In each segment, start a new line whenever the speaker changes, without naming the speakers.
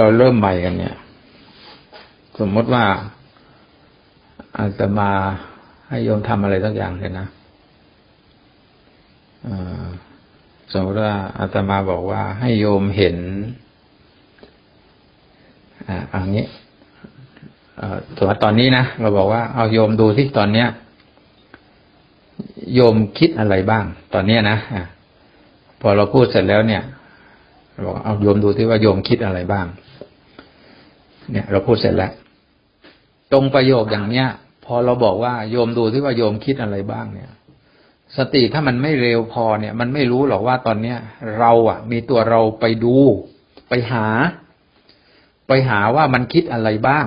เราเริ่มใหม่กันเนี่ย สมมติว่าอาตมาให้โยมทำอะไรสักอย่างเลยนะสมมติว่าอาตมาบอกว่าให้โยมเห็นอ่าอันนี้สมมติตอนนี้นะเราบอกว่าเอาโยมดูที่ตอนเนี้ย โยมคิดอะไรบ้าง ตอนเนี้ยนะอะพอเราพูดเสร็จแล้วเนี่ยบอกเอาโยมดูที่ว่าโยมคิดอะไรบ้าง เนี่ย เราพูดเสร็จแล้วตรงประโยคอย่างเนี้ย พอเราบอกว่าโยมดูที่ว่าโยมคิดอะไรบ้างเนี่ย สติถ้ามันไม่เร็วพอเนี่ย มันไม่รู้หรอกว่าตอนเนี้ย เราอะ มีตัวเราไปดู ไปหา ไปหาว่ามันคิดอะไรบ้าง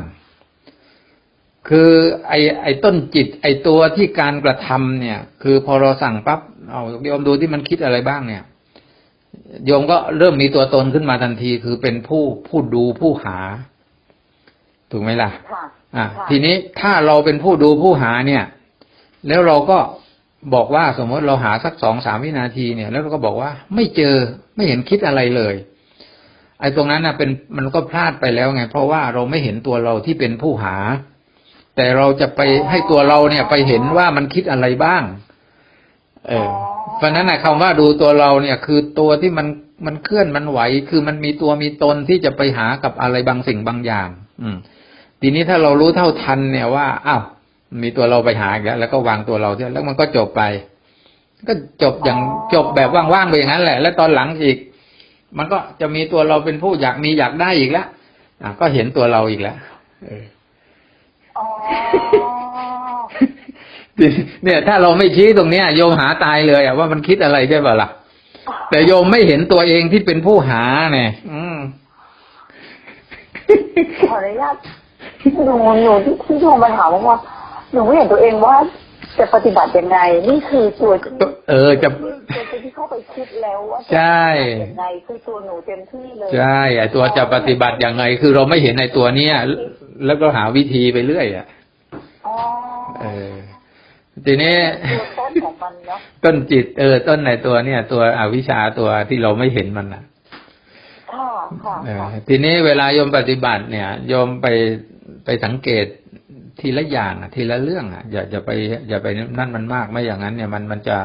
คือไอไอต้นจิต ไอตัวที่การกระทำเนี่ย คือพอเราสั่งปั๊บเอาโยมดูที่มันคิดอะไรบ้างเนี่ยโยมก็เริ่มมีตัวตนขึ้นมาทันที คือเป็นผู้ผู้ดูผู้หา ถูกไหมล่ะอ่าทีนี้ถ้าเราเป็นผู้ดูผู้หาเนี่ย แล้วเราก็บอกว่าสมมติเราหาสักสองสามวินาทีเนี่ย แล้วเราก็บอกว่าไม่เจอไม่เห็นคิดอะไรเลย ไอ้ตรงนั้นนะเป็นมันก็พลาดไปแล้วไง เพราะว่าเราไม่เห็นตัวเราที่เป็นผู้หา แต่เราจะไปให้ตัวเราเนี่ยไปเห็นว่ามันคิดอะไรบ้าง เออเพราะนั้นนะคำว่าดูตัวเราเนี่ย คือตัวที่มันมันเคลื่อนมันไหว คือมันมีตัวมีตนที่จะไปหากับอะไรบางสิ่งบางอย่าง อืม ทีนี้ถ้าเรารู้เท่าทันเนี่ยว่าอ้าวมีตัวเราไปหาอีกแล้วแล้วก็วางตัวเราเที่ยแล้วมันก็จบไป ก็จบอย่างจบแบบว่างๆไปอย่างนั้นแหละ แล้วตอนหลังอีก มันก็จะมีตัวเราเป็นผู้อยากมีอยากได้อีกแล้วอะก็เห็นตัวเราอีกแล้วเออเนี่ย ถ้าเราไม่ชี้ตรงเนี้ยโยมหาตายเลยอะว่ามันคิดอะไรใช่ป่ะล่ะ แต่โยมไม่เห็นตัวเองที่เป็นผู้หาเนี่ย อืม
ขออนุญาต หนูหนูที่ที่โทรมาถามว่าหนูไม่เห็นตัวเองว่าจะปฏิบัติยังไง นี่คือตัว
เออจะ
ตัวที่เข้าไปคิดแล้วว่า
ใช่
ยังไงคือตัวหนูเต็มที่เลย
ใช่ไอตัวจะปฏิบัติยังไง คือเราไม่เห็นในตัวเนี้ยแล้วก็หาวิธีไปเรื่อยอะเออทีนี้ต้นของมันเนาะต้นจิต เออ ต้นในตัวเนี่ย ตัวอวิชชาตัวที่เราไม่เห็นมันอะทีนี้เวลาโยมปฏิบัติเนี่ยโยมไป ไปสังเกตทีละอย่างทีละเรื่องอะอย่าอย่าไป อย่าไปนั่นมันมากไม่อย่างนั้น เนี่ยมันมันจะ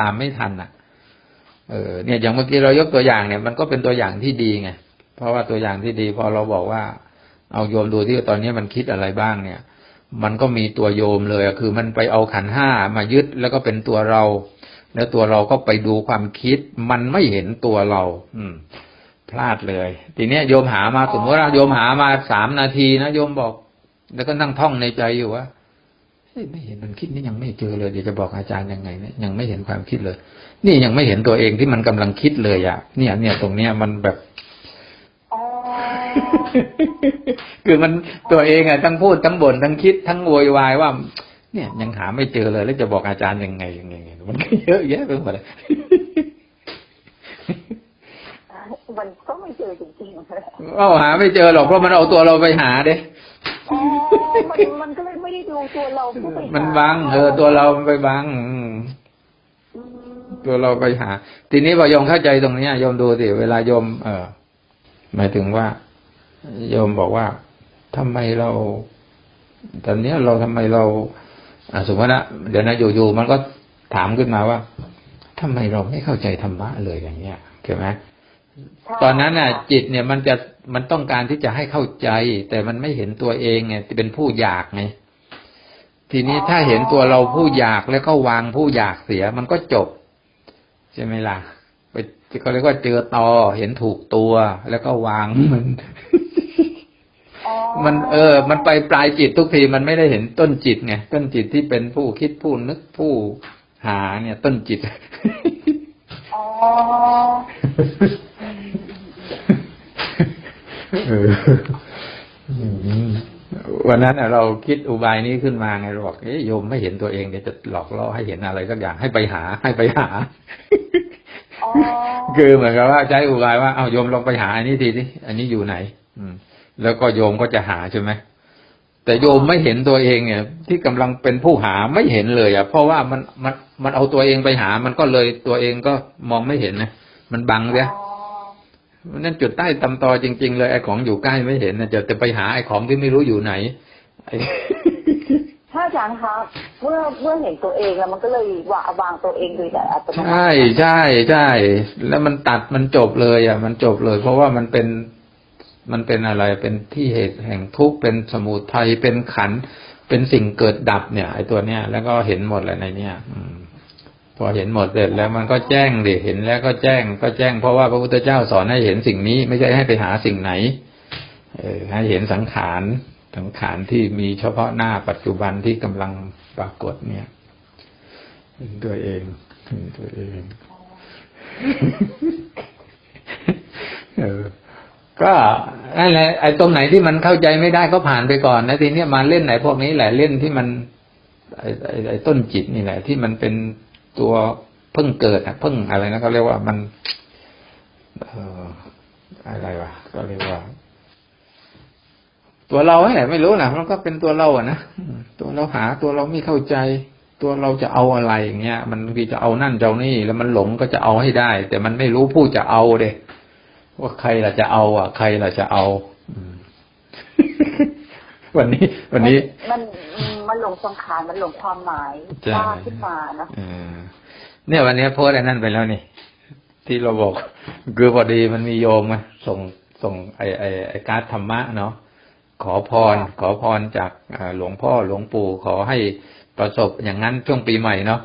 ตามไม่ทันอะ เออเนี่ยอย่างเมื่อกี้เรายกตัวอย่างเนี่ยมันก็เป็นตัวอย่างที่ดีไงเพราะว่าตัวอย่างที่ดีพอเราบอกว่า เอาโยมดูที่ตอนนี้มันคิดอะไรบ้างเนี่ย มันก็มีตัวโยมเลยคือมันไปเอาขันห้ามายึดแล้วก็เป็นตัวเรา แล้วตัวเราก็ไปดูความคิด มันไม่เห็นตัวเรา อืม พลาดเลย ทีนี้โยมหามาสมมติว่าโยมหามาสามนาทีนะโยมบอก แล้วก็นั่งท่องในใจอยู่ว่าไม่เห็นมันคิดนี่ยังไม่เจอเลยเดี๋ยวจะบอกอาจารย์ยังไงเนี่ยยังไม่เห็นความคิดเลย นี่ยังไม่เห็นตัวเองที่มันกำลังคิดเลยอะเนี่ย เนี่ยตรงเนี้ยมันแบบคือมันตัวเองอะทั้งพูดทั้งบ่นทั้งคิดทั้งโวยวายว่า เนี่ยยังหาไม่เจอเลย แล้วจะบอกอาจารย์ยังไงยังไงมันก็เยอะแยะไปหมดเลย
มันก็ไม่เจอจริงๆเลย
เอาหาไม่เจอหรอกเพราะมันเอาตัวเราไปหาเด้
มันมันก็เลยไม่ได้ดูตัวเรา
มันบังเออตัวเราไปบังตัวเราไปหา ทีนี้พอยมเข้าใจตรงนี้ยมดูสิเวลายม เออหมายถึงว่า โยมบอกว่าทำไมเรา ตอนนี้เราทำไมเราสมมตินะเดี๋ยวนะอยู่ๆมันก็ถามขึ้นมาว่าทำไมเราไม่เข้าใจธรรมะเลยอย่างเงี้ยเห็นไหม ตอนนั้นน่ะ จิตเนี่ยมันจะมันต้องการที่จะให้เข้าใจ แต่มันไม่เห็นตัวเองไงเป็นผู้อยากไงทีนี้ถ้าเห็นตัวเราผู้อยากแล้วก็วางผู้อยากเสีย มันก็จบ ใช่ไหมล่ะไปเขาเรียกว่าเจอตอเห็นถูกตัวแล้วก็วางมันมันเออ มันไปปลายจิตทุกทีมันไม่ได้เห็นต้นจิตไงต้นจิตที่เป็นผู้คิดผู้นึกผู้หาเนี่ย ต้นจิต วันนั้นเราคิดอุบายนี้ขึ้นมาไงเราบอกเอ๊ยโยมไม่เห็นตัวเองเดี๋ยวจะหลอกล่อให้เห็นอะไรสักอย่างให้ไปหาให้ไปหาคือเหมือนกับว่าใช้อุบายว่าเอาโยมลองไปหาอันนี้ทีสิอันนี้อยู่ไหน อืม แล้วก็โยมก็จะหาใช่ไหมแต่โยมไม่เห็นตัวเองเนี่ย ที่กำลังเป็นผู้หาไม่เห็นเลยอะเพราะว่ามันมันมันเอาตัวเองไปหา มันก็เลยตัวเองก็มองไม่เห็นนะมันบังเสีย นั่นจุดใต้ตำตอจริง ๆ เลยไอ้ของอยู่ใกล้ไม่เห็นนะจะจะไปหาไอ้ของที่ไม่รู้อยู่ไหนไอ้
ถ้าอาจารย์ครับเมื่อเมื่อเห็นตัวเองแล้วมันก็เลยวางวางตัวเองโดยแต่อัตโนมัติ
ใช่ใช่ใช่แล้วมันตัดมันจบเลย อะ มันจบเลย เพราะว่ามันเป็นมันเป็นอะไรเป็นที่เหตุแห่งทุกข์เป็นสมุทัยเป็นขันธ์เป็นสิ่งเกิดดับเนี่ยไอ้ตัวเนี้ยแล้วก็เห็นหมดเลยในเนี้ยอืม พอเห็นหมดเสร็จแล้วมันก็แจ้งดิเห็นแล้วก็แจ้งก็แจ้งเพราะว่าพระพุทธเจ้าสอนให้เห็นสิ่งนี้ ไม่ใช่ให้ไปหาสิ่งไหน เออให้เห็นสังขารสังขารที่มีเฉพาะหน้าปัจจุบันที่กำลังปรากฏเนี่ยเห็นตัวเองตัวเองเออก็นั่นแหละไอ้ตรงไหนที่มันเข้าใจไม่ได้ก็ผ่านไปก่อนนะทีเนี้ยมาเล่นไหนพวกนี้แหละเล่นที่มันไอ้ไอ้ต้นจิตนี่แหละ ที่มันเป็น ตัวเพิ่งเกิดอะเพิ่งอะไรนะเขาเรียกว่ามัน เอ่ออะไรวะก็เรียกว่า ตัวเราแหละไม่รู้นะมันก็เป็นตัวเราอะนะตัวเราหาตัวเราไม่เข้าใจ ตัวเราจะเอาอะไรอย่างเงี้ย มันบางทีจะเอานั่นจะเอานี่ แล้วมันหลงก็จะเอาให้ได้ แต่มันไม่รู้ผู้จะเอาเด้ว่าใครล่ะจะเอาอะ ใครล่ะจะเอาอืวันนี้ วันนี้
มัน มันมันหลงสังขารมันหลงความหมาย
ใช่
ว่าขึ้นมานะ
เออเนี่ยวันนี้โพสต์ไอ้นั่นไปแล้วนี่ ที่เราบอกคือพอดีมันมีโยมมาส่งส่งไอไอไอการ์ดธรรมะเนาะขอพร ขอพรจากอ่าหลวงพ่อหลวงปู่ขอให้ประสบอย่างนั้นช่วงปีใหม่เนาะ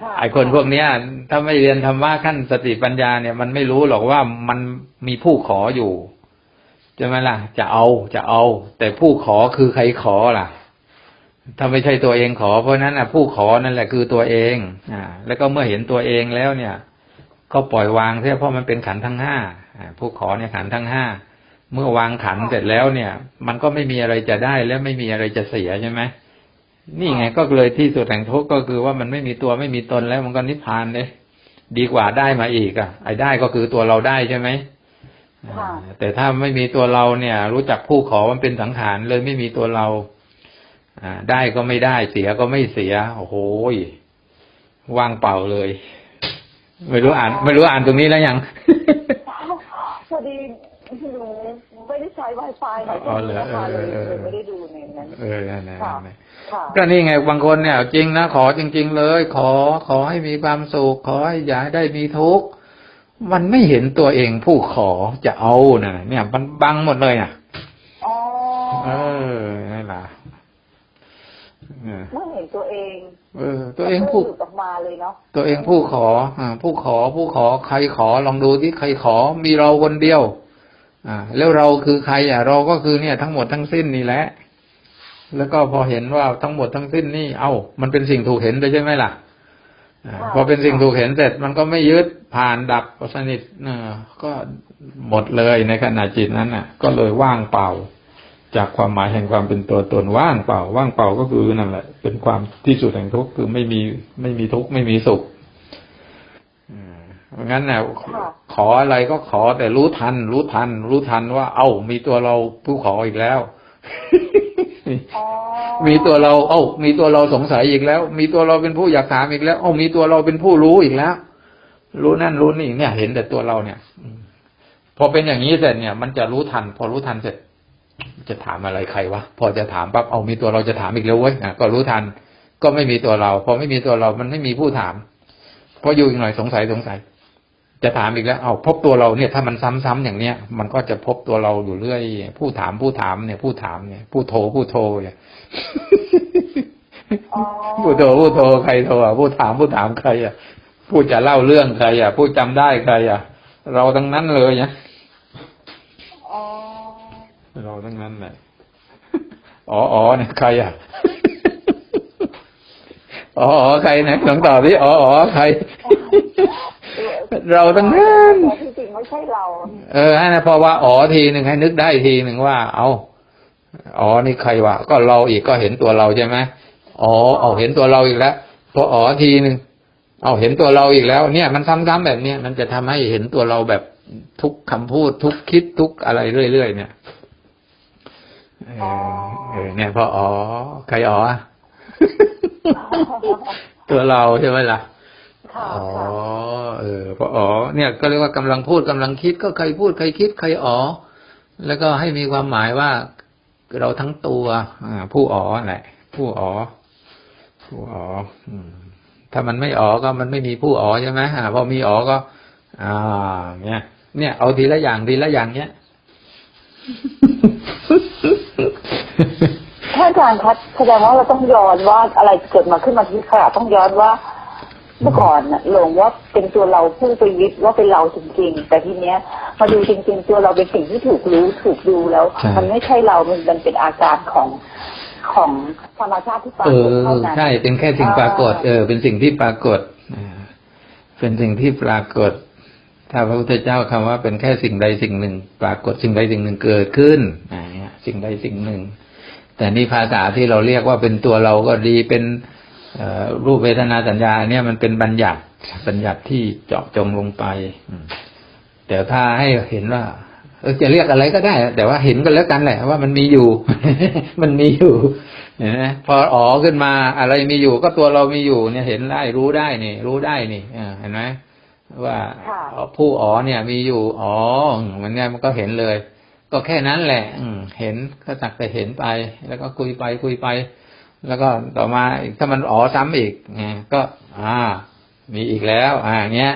ค่ะ
ไอคนพวกเนี้ย ถ้าไม่เรียนธรรมะขั้นสติปัญญาเนี่ยมันไม่รู้หรอกว่ามันมีผู้ขออยู่ใช่ไหมล่ะ จะเอาจะเอา แต่ผู้ขอคือใครขอล่ะ ถ้าไม่ใช่ตัวเองขอ เพราะฉะนั้นอะผู้ขอนั่นแหละคือตัวเองอ่าแล้วก็เมื่อเห็นตัวเองแล้วเนี่ย ก็ปล่อยวางเสียเพราะมันเป็นขันธ์ทั้งห้าอ่าผู้ขอเนี่ยขันธ์ทั้งห้าเมื่อวางขันธ์เสร็จแล้วเนี่ย มันก็ไม่มีอะไรจะได้และไม่มีอะไรจะเสียใช่ไหมนี่ไงก็เลยที่สุดแห่งทุกข์ก็คือว่ามันไม่มีตัวไม่มีตนแล้วมันก็นิพพานเลยดีกว่าได้มาอีกอะ ไอ้ได้ก็คือตัวเราได้ใช่ไหม
ค่ะ
อ่าแต่ถ้าไม่มีตัวเราเนี่ย รู้จักผู้ขอมันเป็นสังขารเลยไม่มีตัวเราอ่า ได้ก็ไม่ได้เสียก็ไม่เสีย โอ้โหยว่างเปล่าเลย ไม่รู้อ่าน ไม่รู้อ่านตรงนี้แล้วยัง
พอดีหนูไม่ได้ใช้ Wi-Fi หน่อย
อ๋อเหรอ
นะคะเลย
เออเออ
เลยไม่ได้ดูในนั้น
เออนั่นนะ
ค่ะ
นั่นนะ
ค่ะ
ก็นี่ไงบางคนเนี่ย จริงนะขอจริง ๆ เลย ขอขอให้มีความสุขขอให้อย่าให้ได้มีทุกข์มันไม่เห็นตัวเองผู้ขอจะเอาน่ะเนี่ยมันบังหมดเลยอะ
อ๋อ
เออนั่นล่ะ เออ
เมื่อเห็นตัวเอง
เออ ตัวเองผู้
หลุดออกมาเลยเนาะ
ตัวเองผู้ขออ่าผู้ขอผู้ขอใครขอลองดูที่ใครขอมีเราคนเดียว อ่า แล้วเราคือใครอะ เราก็คือเนี่ย ทั้งหมดทั้งสิ้นนี่แหละ แล้วก็พอเห็นว่าทั้งหมดทั้งสิ้นนี่ เอ้า มันเป็นสิ่งถูกเห็นเลยใช่ไหมล่ะอ่าพอเป็นสิ่งถูกเห็นเสร็จมันก็ไม่ยึดผ่านดับสนิทเออก็หมดเลยในขณะจิตนั้นน่ะ ก็เลยว่างเปล่า จากความหมายแห่งความเป็นตัวตนว่างเปล่า ว่างเปล่าก็คือนั่นแหละ เป็นความที่สุดแห่งทุกข์คือไม่มีไม่มีทุกข์ไม่มีสุขอืมเพราะงั้นน่ะขออะไรก็ขอแต่รู้ทัน รู้ทัน รู้ทันว่า เอ้า มีตัวเราผู้ขออีกแล้ว
อ๋อ
มีตัวเรา เอ้า มีตัวเราสงสัยอีกแล้ว มีตัวเราเป็นผู้อยากถามอีกแล้ว เอ้า มีตัวเราเป็นผู้รู้อีกแล้ว รู้นั่นรู้นี่เนี่ย เห็นแต่ตัวเราเนี่ยอืมพอเป็นอย่างนี้เสร็จเนี่ย มันจะรู้ทัน พอรู้ทันเสร็จ จะถามอะไรใครวะพอจะถามปั๊บเอามีตัวเราจะถามอีกแล้วเว้ยอะก็รู้ทัน ก็ไม่มีตัวเรา พอไม่มีตัวเรา มันไม่มีผู้ถามพออยู่อีกหน่อยสงสัยสงสัย จะถามอีกแล้ว เอาพบตัวเราเนี่ย ถ้ามันซ้ำๆอย่างเนี้ย มันก็จะพบตัวเราอยู่เรื่อย ผู้ถามผู้ถามเนี่ย ผู้ถามเนี่ย ผู้โทรผู้โทรเนี่ย
อ๋อ
ผู้โทรผู้โทรใครโทรอะผู้ถามผู้ถามใครอะผู้จะเล่าเรื่องใครอะผู้จำได้ใครอะ เราทั้งนั้นเลยนะ
อ๋อ
เราทั้งนั้นแหละอ๋ออ๋อเนี่ยใครอะอ๋ออ๋อใครนะลองตอบดิอ๋ออ๋อใคร เราทั้งนั้น
แต่ที่จริงไม่ใช่เรา
เออให้นะพอว่าอ๋อทีหนึ่งให้นึกได้ทีหนึ่งว่า เอาอ๋อนี่ใครวะก็เราอีกก็เห็นตัวเราใช่ไหมอ๋อเอาเห็นตัวเราอีกแล้วพออ๋อทีหนึ่งเอาเห็นตัวเราอีกแล้ว เนี่ย มันซ้ำๆแบบเนี้ยมันจะทำให้เห็นตัวเราแบบทุกคำพูดทุกคิดทุกอะไรเรื่อยๆเนี่ย เออเออเนี่ยพออ๋อใครอ๋ออะตัวเราใช่ไหมล่ะ
ค่ะ
อ๋อ
ค่ะ
เออพออ๋อเนี่ย ก็เรียกว่ากำลังพูดกำลังคิดก็ใครพูดใครคิดใครอ๋อแล้วก็ให้มีความหมายว่าเราทั้งตัวอ่าผู้อ๋อแหละ ผู้อ๋อผู้อ๋ออืมถ้ามันไม่อ๋อก็มันไม่มีผู้อ๋อใช่ไหมอ่าพอมีอ๋อก็ อ่า เนี่ย เนี่ยเอาทีละอย่างทีละอย่างเนี้ย
ถ้า อาจารย์คะแสดงว่าเราต้องย้อนว่าอะไรเกิดมาขึ้นมาที่ขณะต้องย้อนว่า เมื่อก่อนน่ะหลงว่าเป็นตัวเราผู้ไปยึดว่าเป็นเราจริง ๆ แต่ทีเนี้ยมาดูจริง ๆ ตัวเราเป็นสิ่งที่ถูกรู้ถูกดูแล้ว
ใช่
มันไม่ใช่เรามันมันเป็นอาการของของธรรมชาติที่ปรา
เอก
ฏ
อ
เท่านั้น
ใช่เป็นแค่สิ่งปรากฏ เออ เป็นสิ่งที่ปรากฏอ่าเป็นสิ่งที่ปรากฏ ถ้าพระพุทธเจ้าคำว่าเป็นแค่สิ่งใดสิ่งหนึ่ง ปรากฏสิ่งใดสิ่งหนึ่งเกิดขึ้นอ่าเนี่ยสิ่งใดสิ่งหนึ่ง แต่นี่ภาษาที่เราเรียกว่าเป็นตัวเราก็ดีเป็นเอ่อรูปเวทนาสัญญาเนี่ยมันเป็นบัญญัติบัญญัติที่เจาะจงลงไปอืมแต่ถ้าให้เห็นว่าเออจะเรียกอะไรก็ได้ แต่ว่าเห็นกันแล้วกันแหละ ว่ามันมีอยู่ มันมีอยู่เห็นไหมพออ๋อขึ้นมาอะไรมีอยู่ ก็ตัวเรามีอยู่เนี่ยเห็นได้รู้ได้นี่ รู้ได้นี่อ่าเห็นไหมว่า
ค่ะ
ผู้อ๋อเนี่ย มีอยู่อ๋อมันเนี่ยมันก็เห็นเลย ก็แค่นั้นแหละ อืม เห็นก็สักแต่เห็นไป แล้วก็คุยไปคุยไป แล้วก็ต่อมาถ้ามันอ๋อซ้ำอีกไงก็ อ่า มีอีกแล้ว อ่าเงี้ย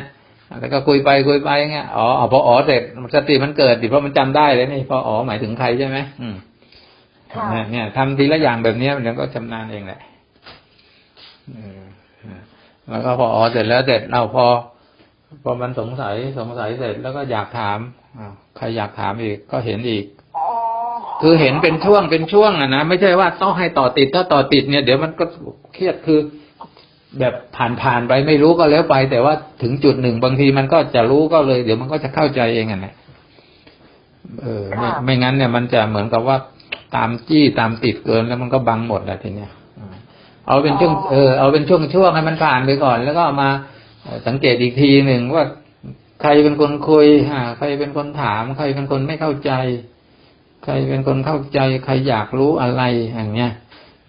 แล้วก็คุยไปคุยไปเงี้ยอ๋อพออ๋อเสร็จสติมันเกิดดิเพราะมันจำได้เลยนี่พออ๋อหมายถึงใครใช่ไหมอืม
ค่ะ
เนี่ยเนี่ยทำทีละอย่างแบบเนี้ยมันก็ชำนาญเองแหละเออแล้วก็พออ๋อเสร็จแล้วเสร็จเอาพอพอมันสงสัยสงสัยเสร็จแล้วก็อยากถามอ้าว ใครอยากถามอีกก็เห็นอีก
อ๋อ
คือเห็นเป็นช่วงเป็นช่วงอะนะไม่ใช่ว่าต้องให้ต่อติดถ้าต่อติดเนี่ยเดี๋ยวมันก็เครียดคือ แบบผ่านผ่านๆไปไม่รู้ก็แล้วไป แต่ว่าถึงจุดหนึ่งบางทีมันก็จะรู้ก็เลย เดี๋ยวมันก็จะเข้าใจเองอะนะเออไม่
ค่ะ
ไม่งั้นเนี่ยมันจะเหมือนกับว่าตามจี้ตามติดเกินแล้วมันก็บังหมดแหละทีเนี้ยอ่าเอาเป็นช่วงเออเอาเป็นช่วงช่วงๆให้มันผ่านไปก่อน แล้วก็เอามาเอ่อสังเกตอีกทีหนึ่งว่า ใครเป็นคนคุยอ่าใครเป็นคนถาม ใครเป็นคนไม่เข้าใจ ใครเป็นคนเข้าใจ ใครอยากรู้อะไรอย่างเงี้ย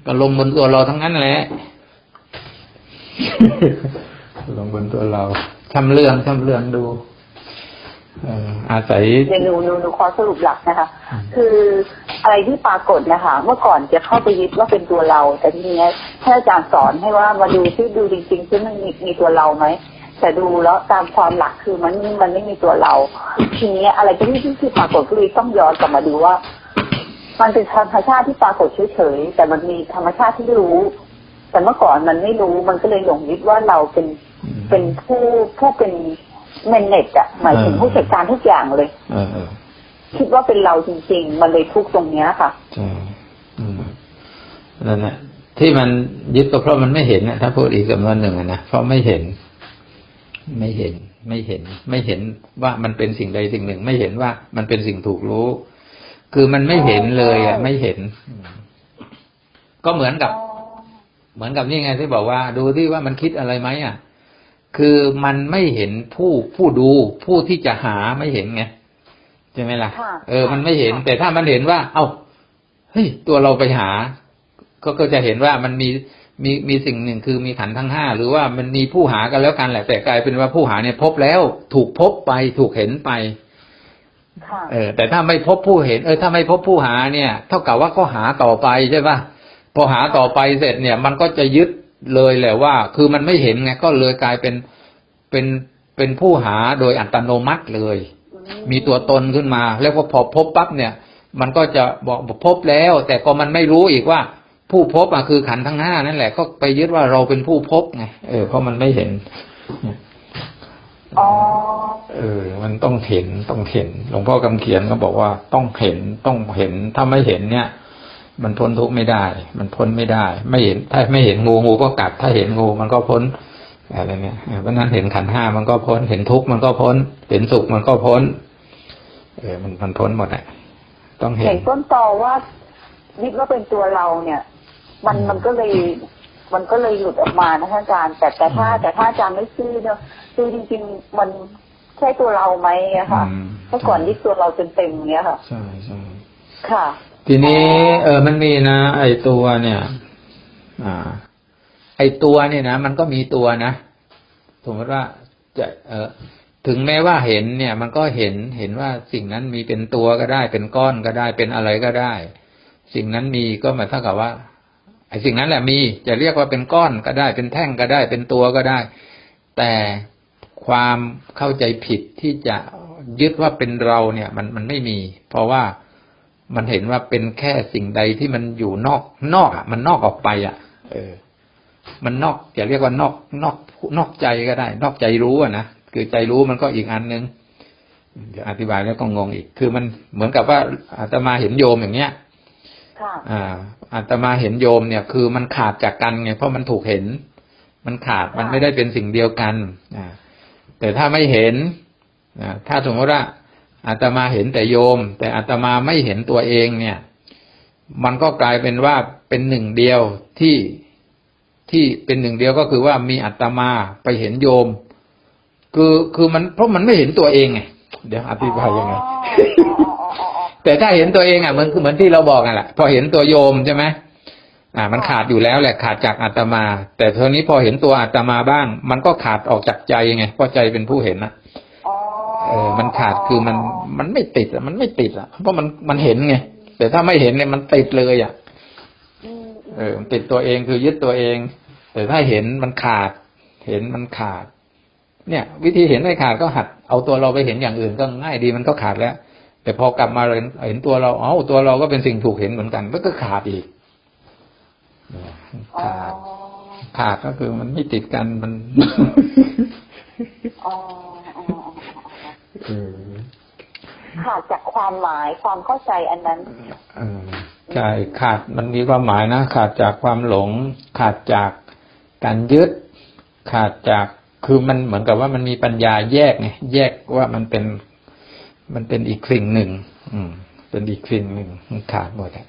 ก็ลงบนตัวเราทั้งนั้นแหละลงบนตัวเราทำเรื่องทำเรื่องดูเอ่ออาศัย
เดี๋ยวหนูหนูหนูขอสรุปหลักนะคะ
อืม
คืออะไรที่ปรากฏนะคะ เมื่อก่อนจะเข้าไปยึดว่าเป็นตัวเรา แต่ทีเนี้ยท่านอาจารย์สอนให้ว่ามาดูที่ดูจริงๆที่มันมีมีตัวเราไหม แต่ดูแล้วตามความหลักคือมันมันไม่มีตัวเรา ทีเนี้ยอะไรที่ที่ที่ปรากฏก็เลยต้องย้อนกลับมาดูว่า มันเป็นธรรมชาติที่ปรากฏเฉยๆแต่มันมีธรรมชาติที่รู้ แต่เมื่อก่อนมันไม่รู้มันก็เลยหลงยึดว่าเราเป็นเป็นผู้ผู้เป็นเมนเน็ตอะหมายถึงผู้จัดการทุกอย่างเลย
เออเออ
คิดว่าเป็นเราจริง ๆ มันเลยทุกข์ตรงเนี้ยค่ะ
ใช่อืมนั่นแหละที่มันยึดก็เพราะมันไม่เห็นนะถ้าพูดอีกสำนวนหนึ่งอะนะเพราะไม่เห็น ไม่เห็นไม่เห็น ไม่เห็นว่ามันเป็นสิ่งใดสิ่งหนึ่ง ไม่เห็นว่ามันเป็นสิ่งถูกรู้ คือมันไม่เห็นเลยอะ ไม่เห็นอืมก็เหมือนกับ เหมือนกับนี่ไงที่บอกว่า ดูที่ว่ามันคิดอะไรไหมอะ คือมันไม่เห็นผู้ผู้ดู ผู้ที่จะหาไม่เห็นไงใช่ไหมล่ะ
ค่ะ
เออ มันไม่เห็น
ค่ะ
แต่ถ้ามันเห็นว่า เอ้าเฮ้ยตัวเราไปหาก็ก็จะเห็นว่ามันมี มีมีสิ่งหนึ่งคือมีขันธ์ทั้งห้าหรือว่ามันมีผู้หากันแล้วกันแหละแต่กลายเป็นว่าผู้หาเนี่ยพบแล้วถูกพบไปถูกเห็นไป
ค่ะ
เออ แต่ถ้าไม่พบผู้เห็น เออถ้าไม่พบผู้หาเนี่ย เท่ากับว่าก็หาต่อไปใช่ป่ะพอหาต่อไปเสร็จเนี่ย มันก็จะยึดเลยแหละว่า คือมันไม่เห็นไงก็เลยกลายเป็นเป็นเป็นผู้หาโดยอัตโนมัติเลย มีตัวตนขึ้นมา แล้วก็พอพบปั๊บเนี่ย มันก็จะบอกบอกพบแล้ว แต่ก็มันไม่รู้อีกว่า ผู้พบอะคือขันธ์ทั้งห้านั่นแหละก็ไปยึดว่าเราเป็นผู้พบไงเออเพราะมันไม่เห็น
อ๋อ
เออ มันต้องเห็นต้องเห็น หลวงพ่อคำเขียนก็บอกว่าต้องเห็นต้องเห็น ถ้าไม่เห็นเนี่ย มันพ้นทุกข์ไม่ได้ มันพ้นไม่ได้ ไม่เห็น ถ้าไม่เห็นงูงูก็กัด ถ้าเห็นงูมันก็พ้นอะไรเนี่ยเออเพราะฉะนั้นเห็นขันธ์ห้ามันก็พ้น เห็นทุกข์มันก็พ้น เห็นสุขมันก็พ้น เออ มันมันพ้นหมดอะต้องเห็
เห็
น
นต้นตอว่ายึดว่าเป็นตัวเราเนี่ย มัน
อืม
มันก็เลยมันก็เลยหลุดออกมานะคะอาจารย์ แต่แต่ถ้า
อืม
แต่ถ้าอาจารย์ไม่ซื่อเนี่ยคือจริงๆมันใช่ตัวเราไหมอะค่ะ
อืม
เมื่อก่อนยึดตัวเราเต็มๆเนี้ยค่ะ
ใช่ใช่
ค่ะ
ทีนี้ เออมันมีนะ ไอตัวเนี่ย อ่า ไอตัวเนี่ยนะมันก็มีตัวนะสมมติว่าจะเออถึงแม้ว่าเห็นเนี่ย มันก็เห็นเห็นว่าสิ่งนั้นมีเป็นตัวก็ได้ เป็นก้อนก็ได้เป็นอะไรก็ได้ สิ่งนั้นมีก็หมายเท่ากับว่า ไอ้สิ่งนั้นแหละมีจะเรียกว่าเป็นก้อนก็ได้ เป็นแท่งก็ได้ เป็นตัวก็ได้ แต่ความเข้าใจผิดที่จะยึดว่าเป็นเราเนี่ย มันมันไม่มี เพราะว่ามันเห็นว่าเป็นแค่สิ่งใดที่มันอยู่นอก นอกอะ มันนอกออกไปอะ เออ มันนอกอย่าเรียกว่านอกนอกนอกใจก็ได้ นอกใจรู้อะนะคือใจรู้มันก็อีกอันนึงเดี๋ยวอธิบายแล้วก็งงอีก คือมันเหมือนกับว่าอาตมาเห็นโยมอย่างเนี้ย อ่าอาตมาเห็นโยมเนี่ย คือมันขาดจากกันไงเพราะมันถูกเห็น มันขาดมันไม่ได้เป็นสิ่งเดียวกันอ่าแต่ถ้าไม่เห็นอ่าถ้าสมมติว่าอาตมาเห็นแต่โยม แต่อาตมาไม่เห็นตัวเองเนี่ย มันก็กลายเป็นว่าเป็นหนึ่งเดียวที่ที่เป็นหนึ่งเดียวก็คือว่ามีอาตมาไปเห็นโยม คือคือมันเพราะมันไม่เห็นตัวเองไงเดี๋ยวอธิบายยังไง
อ๋ออ๋ออ๋ออ๋อ
แต่ถ้าเห็นตัวเองอะมันคือเหมือนที่เราบอกอะแหละพอเห็นตัวโยมใช่ไหมอ่า มันขาดอยู่แล้วแหละขาดจากอาตมา แต่ท่านี้พอเห็นตัวอาตมาบ้าง มันก็ขาดออกจากใจไงเพราะใจเป็นผู้เห็นนะ
อ๋อ
เออ มันขาดคือมันมันไม่ติดอะมันไม่ติดอะเพราะมันมันเห็นไงแต่ถ้าไม่เห็นเนี่ยมันติดเลยอะเออติดตัวเองคือยึดตัวเอง แต่ถ้าเห็นมันขาด เห็นมันขาด เนี่ย วิธีเห็นไม่ขาดก็หัดเอาตัวเราไปเห็นอย่างอื่นก็ง่ายดีมันก็ขาดแล้ว แต่พอกลับมาเห็นเห็นตัวเรา เอ้าตัวเราก็เป็นสิ่งถูกเห็นเหมือนกันมันก็ขาดอีกเนี่ย
อ๋อ
ขาดขาดก็คือมันไม่ติดกันมัน
อ๋ออ๋ออ๋อ
เออ
ขาดจากความหมายความเข้าใจอันนั้น
เออใช่ขาดมันมีความหมายนะขาดจากความหลง ขาดจากการยึด ขาดจากคือมันเหมือนกับว่ามันมีปัญญาแยกไงแยกว่ามันเป็น มันเป็นอีกสิ่งหนึ่ง อืม เป็นอีกสิ่งหนึ่งมันขาดหมดอะ